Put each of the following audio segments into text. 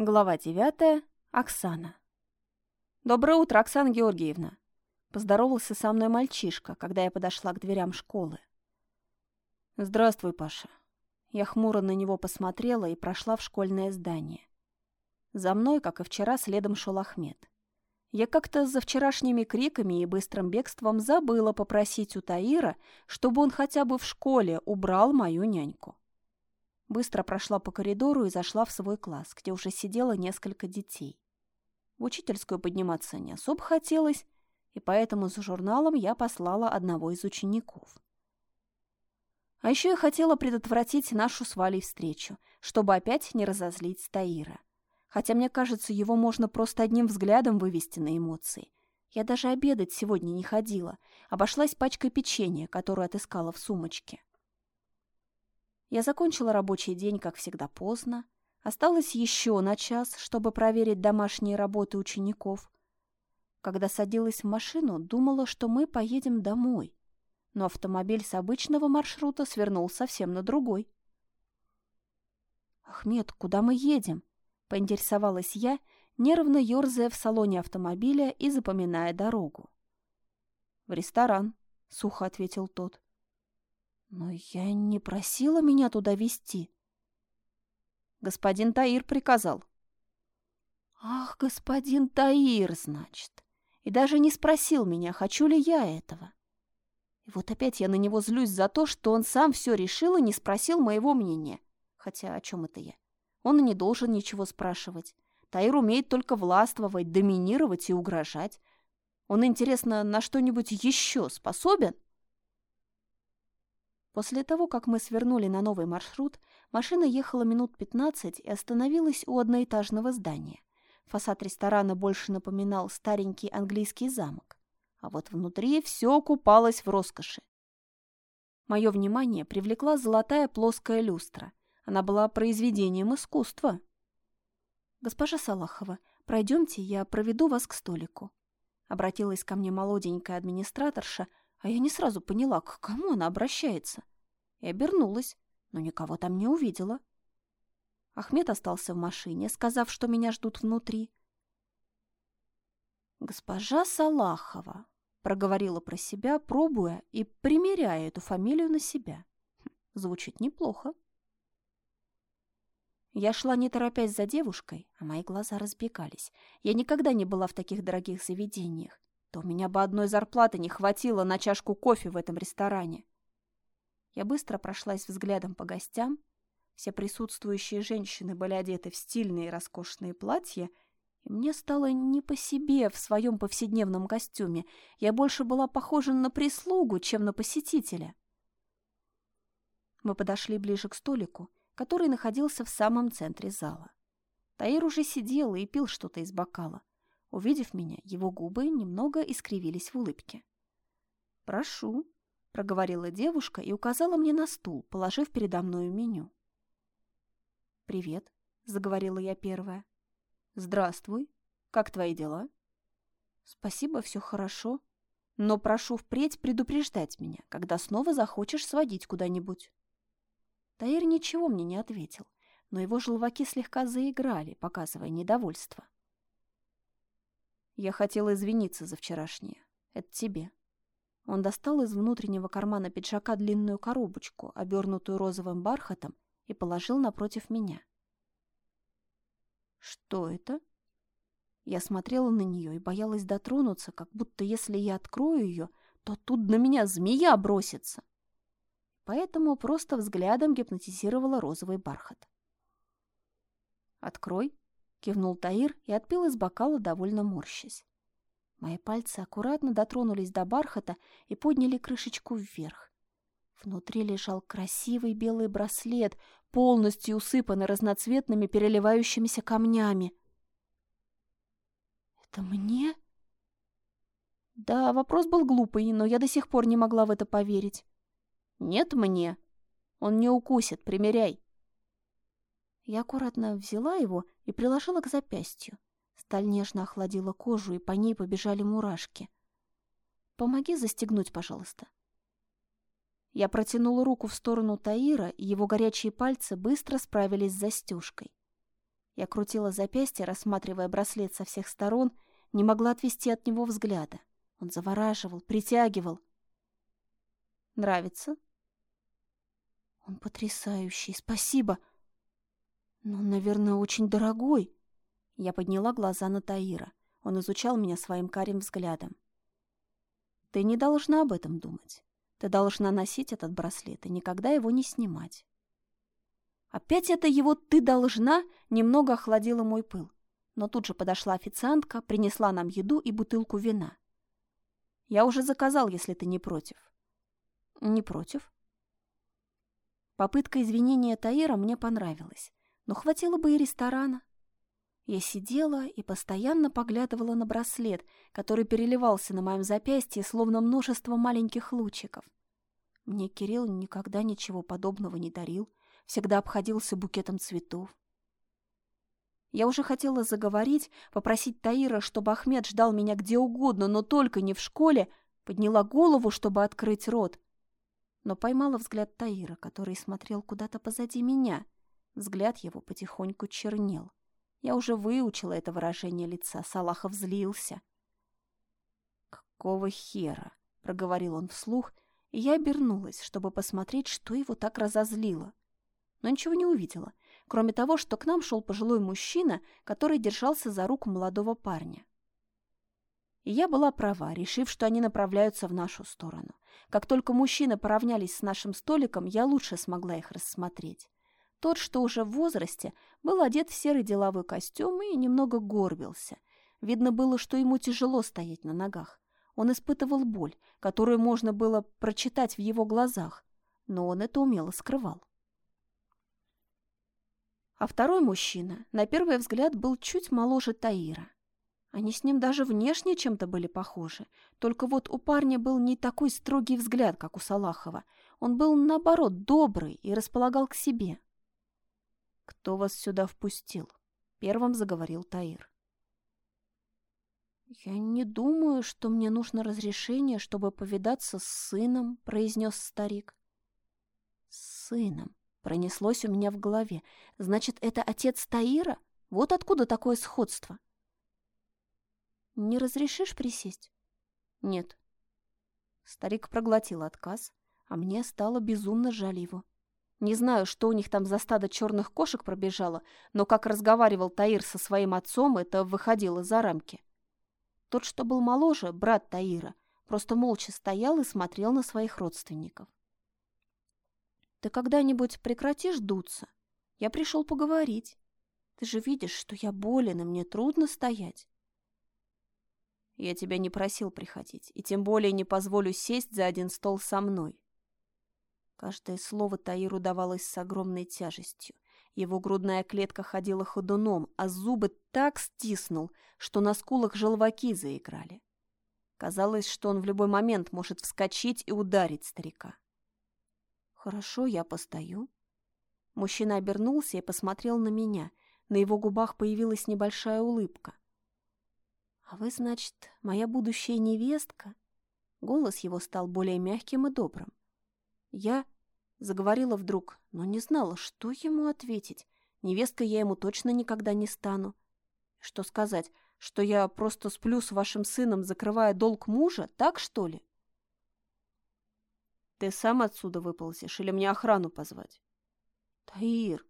Глава девятая. Оксана. «Доброе утро, Оксана Георгиевна!» Поздоровался со мной мальчишка, когда я подошла к дверям школы. «Здравствуй, Паша». Я хмуро на него посмотрела и прошла в школьное здание. За мной, как и вчера, следом шел Ахмед. Я как-то за вчерашними криками и быстрым бегством забыла попросить у Таира, чтобы он хотя бы в школе убрал мою няньку. Быстро прошла по коридору и зашла в свой класс, где уже сидело несколько детей. В учительскую подниматься не особо хотелось, и поэтому за журналом я послала одного из учеников. А еще я хотела предотвратить нашу с Валей встречу, чтобы опять не разозлить Стаира. Хотя, мне кажется, его можно просто одним взглядом вывести на эмоции. Я даже обедать сегодня не ходила, обошлась пачкой печенья, которую отыскала в сумочке. Я закончила рабочий день, как всегда, поздно. Осталось еще на час, чтобы проверить домашние работы учеников. Когда садилась в машину, думала, что мы поедем домой. Но автомобиль с обычного маршрута свернул совсем на другой. «Ахмед, куда мы едем?» — поинтересовалась я, нервно ерзая в салоне автомобиля и запоминая дорогу. «В ресторан», — сухо ответил тот. Но я не просила меня туда вести. Господин Таир приказал. Ах, господин Таир, значит. И даже не спросил меня, хочу ли я этого. И вот опять я на него злюсь за то, что он сам все решил и не спросил моего мнения. Хотя о чем это я? Он и не должен ничего спрашивать. Таир умеет только властвовать, доминировать и угрожать. Он, интересно, на что-нибудь еще способен? — После того, как мы свернули на новый маршрут, машина ехала минут 15 и остановилась у одноэтажного здания. Фасад ресторана больше напоминал старенький английский замок. А вот внутри все купалось в роскоши. Мое внимание привлекла золотая плоская люстра. Она была произведением искусства. «Госпожа Салахова, пройдемте, я проведу вас к столику». Обратилась ко мне молоденькая администраторша, а я не сразу поняла, к кому она обращается. И обернулась, но никого там не увидела. Ахмед остался в машине, сказав, что меня ждут внутри. «Госпожа Салахова», — проговорила про себя, пробуя и примеряя эту фамилию на себя. Хм, звучит неплохо. Я шла не торопясь за девушкой, а мои глаза разбегались. Я никогда не была в таких дорогих заведениях то у меня бы одной зарплаты не хватило на чашку кофе в этом ресторане. Я быстро прошлась взглядом по гостям. Все присутствующие женщины были одеты в стильные роскошные платья, и мне стало не по себе в своем повседневном костюме. Я больше была похожа на прислугу, чем на посетителя. Мы подошли ближе к столику, который находился в самом центре зала. Таир уже сидел и пил что-то из бокала. Увидев меня, его губы немного искривились в улыбке. «Прошу», — проговорила девушка и указала мне на стул, положив передо мною меню. «Привет», — заговорила я первая. «Здравствуй. Как твои дела?» «Спасибо, все хорошо. Но прошу впредь предупреждать меня, когда снова захочешь сводить куда-нибудь». Таир ничего мне не ответил, но его желваки слегка заиграли, показывая недовольство. Я хотела извиниться за вчерашнее. Это тебе. Он достал из внутреннего кармана пиджака длинную коробочку, обернутую розовым бархатом, и положил напротив меня. Что это? Я смотрела на нее и боялась дотронуться, как будто если я открою ее, то тут на меня змея бросится. Поэтому просто взглядом гипнотизировала розовый бархат. «Открой», — кивнул Таир и отпил из бокала, довольно морщась. Мои пальцы аккуратно дотронулись до бархата и подняли крышечку вверх. Внутри лежал красивый белый браслет, полностью усыпанный разноцветными переливающимися камнями. «Это мне?» Да, вопрос был глупый, но я до сих пор не могла в это поверить. «Нет мне. Он не укусит, примеряй». Я аккуратно взяла его и приложила к запястью. Сталь нежно охладила кожу, и по ней побежали мурашки. «Помоги застегнуть, пожалуйста». Я протянула руку в сторону Таира, и его горячие пальцы быстро справились с застежкой. Я крутила запястье, рассматривая браслет со всех сторон, не могла отвести от него взгляда. Он завораживал, притягивал. «Нравится?» «Он потрясающий, спасибо!» «Но он, наверное, очень дорогой!» Я подняла глаза на Таира. Он изучал меня своим карим взглядом. «Ты не должна об этом думать. Ты должна носить этот браслет и никогда его не снимать». Опять это его «ты должна» немного охладило мой пыл. Но тут же подошла официантка, принесла нам еду и бутылку вина. «Я уже заказал, если ты не против». «Не против». Попытка извинения Таира мне понравилась, но хватило бы и ресторана. Я сидела и постоянно поглядывала на браслет, который переливался на моем запястье, словно множество маленьких лучиков. Мне Кирилл никогда ничего подобного не дарил, всегда обходился букетом цветов. Я уже хотела заговорить, попросить Таира, чтобы Ахмед ждал меня где угодно, но только не в школе, подняла голову, чтобы открыть рот. Но поймала взгляд Таира, который смотрел куда-то позади меня. Взгляд его потихоньку чернел. Я уже выучила это выражение лица. Салахов злился. «Какого хера?» — проговорил он вслух, и я обернулась, чтобы посмотреть, что его так разозлило. Но ничего не увидела, кроме того, что к нам шел пожилой мужчина, который держался за руку молодого парня. И я была права, решив, что они направляются в нашу сторону. Как только мужчины поравнялись с нашим столиком, я лучше смогла их рассмотреть. Тот, что уже в возрасте, был одет в серый деловой костюм и немного горбился. Видно было, что ему тяжело стоять на ногах. Он испытывал боль, которую можно было прочитать в его глазах, но он это умело скрывал. А второй мужчина, на первый взгляд, был чуть моложе Таира. Они с ним даже внешне чем-то были похожи, только вот у парня был не такой строгий взгляд, как у Салахова. Он был, наоборот, добрый и располагал к себе. «Кто вас сюда впустил?» — первым заговорил Таир. «Я не думаю, что мне нужно разрешение, чтобы повидаться с сыном», — произнес старик. «С сыном», — пронеслось у меня в голове. «Значит, это отец Таира? Вот откуда такое сходство?» «Не разрешишь присесть?» «Нет». Старик проглотил отказ, а мне стало безумно жаль его. Не знаю, что у них там за стадо черных кошек пробежало, но как разговаривал Таир со своим отцом, это выходило за рамки. Тот, что был моложе, брат Таира, просто молча стоял и смотрел на своих родственников. «Ты когда-нибудь прекратишь дуться? Я пришел поговорить. Ты же видишь, что я болен, и мне трудно стоять». «Я тебя не просил приходить, и тем более не позволю сесть за один стол со мной», Каждое слово Таиру давалось с огромной тяжестью. Его грудная клетка ходила ходуном, а зубы так стиснул, что на скулах желваки заиграли. Казалось, что он в любой момент может вскочить и ударить старика. «Хорошо, я постою». Мужчина обернулся и посмотрел на меня. На его губах появилась небольшая улыбка. «А вы, значит, моя будущая невестка?» Голос его стал более мягким и добрым. Я заговорила вдруг, но не знала, что ему ответить. Невесткой я ему точно никогда не стану. Что сказать, что я просто сплю с вашим сыном, закрывая долг мужа, так что ли? Ты сам отсюда выползешь или мне охрану позвать? Таир.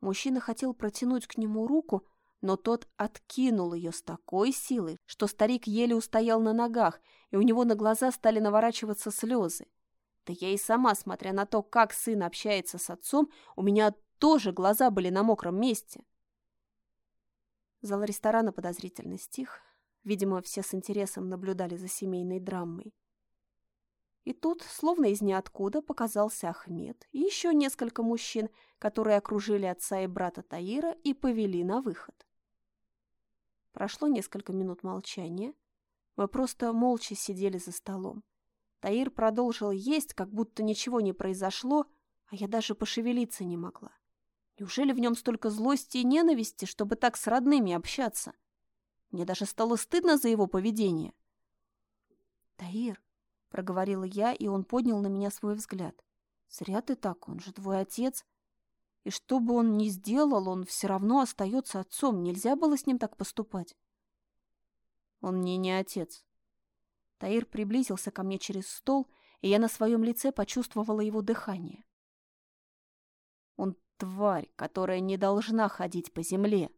Мужчина хотел протянуть к нему руку, но тот откинул ее с такой силой, что старик еле устоял на ногах, и у него на глаза стали наворачиваться слезы. Да я и сама, смотря на то, как сын общается с отцом, у меня тоже глаза были на мокром месте. Зал ресторана подозрительно стих. Видимо, все с интересом наблюдали за семейной драмой. И тут, словно из ниоткуда, показался Ахмед и еще несколько мужчин, которые окружили отца и брата Таира и повели на выход. Прошло несколько минут молчания. Мы просто молча сидели за столом. Таир продолжил есть, как будто ничего не произошло, а я даже пошевелиться не могла. Неужели в нем столько злости и ненависти, чтобы так с родными общаться? Мне даже стало стыдно за его поведение. «Таир», — проговорила я, и он поднял на меня свой взгляд. «Зря ты так, он же твой отец». И что бы он ни сделал, он все равно остается отцом. Нельзя было с ним так поступать. Он мне не отец. Таир приблизился ко мне через стол, и я на своем лице почувствовала его дыхание. Он тварь, которая не должна ходить по земле,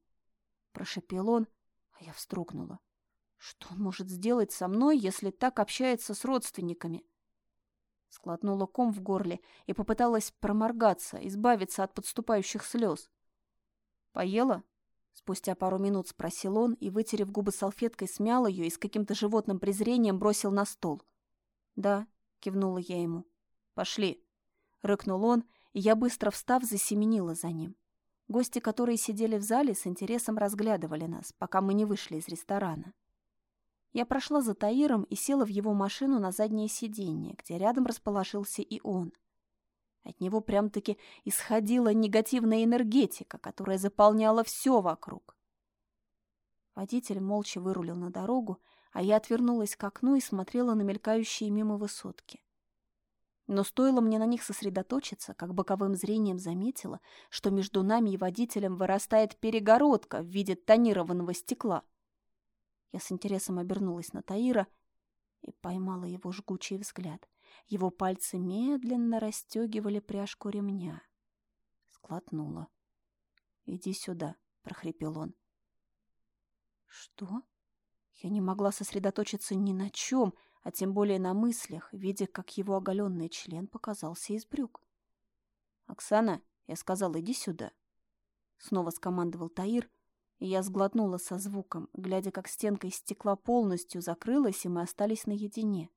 прошепел он, а я вздрогнула. Что он может сделать со мной, если так общается с родственниками? Склотнула ком в горле и попыталась проморгаться, избавиться от подступающих слез. «Поела?» Спустя пару минут спросил он и, вытерев губы салфеткой, смял ее и с каким-то животным презрением бросил на стол. «Да», — кивнула я ему. «Пошли», — рыкнул он, и я, быстро встав, засеменила за ним. Гости, которые сидели в зале, с интересом разглядывали нас, пока мы не вышли из ресторана. Я прошла за Таиром и села в его машину на заднее сиденье, где рядом расположился и он. От него прям-таки исходила негативная энергетика, которая заполняла все вокруг. Водитель молча вырулил на дорогу, а я отвернулась к окну и смотрела на мелькающие мимо высотки. Но стоило мне на них сосредоточиться, как боковым зрением заметила, что между нами и водителем вырастает перегородка в виде тонированного стекла. Я с интересом обернулась на Таира и поймала его жгучий взгляд. Его пальцы медленно расстегивали пряжку ремня. Склотнула. «Иди сюда», — прохрипел он. «Что?» Я не могла сосредоточиться ни на чем, — а тем более на мыслях, видя, как его оголенный член показался из брюк. «Оксана», — я сказал, — «иди сюда». Снова скомандовал Таир, и я сглотнула со звуком, глядя, как стенка из стекла полностью закрылась, и мы остались наедине.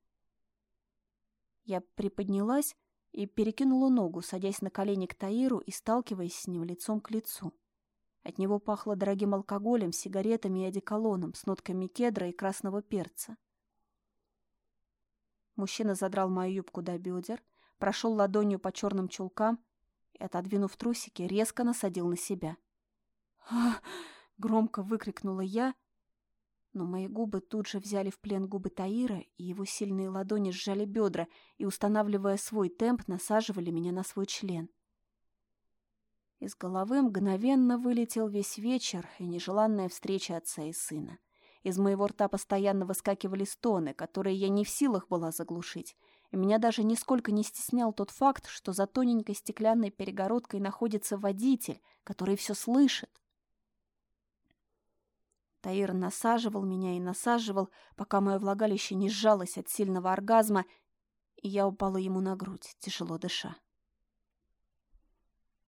Я приподнялась и перекинула ногу, садясь на колени к Таиру и сталкиваясь с ним лицом к лицу. От него пахло дорогим алкоголем, сигаретами и одеколоном с нотками кедра и красного перца. Мужчина задрал мою юбку до бедер, прошел ладонью по черным чулкам и, отодвинув трусики, резко насадил на себя. «Ах!» — громко выкрикнула я, но мои губы тут же взяли в плен губы Таира, и его сильные ладони сжали бедра и, устанавливая свой темп, насаживали меня на свой член. Из головы мгновенно вылетел весь вечер и нежеланная встреча отца и сына. Из моего рта постоянно выскакивали стоны, которые я не в силах была заглушить. И меня даже нисколько не стеснял тот факт, что за тоненькой стеклянной перегородкой находится водитель, который все слышит. Таир насаживал меня и насаживал, пока мое влагалище не сжалось от сильного оргазма, и я упала ему на грудь, тяжело дыша.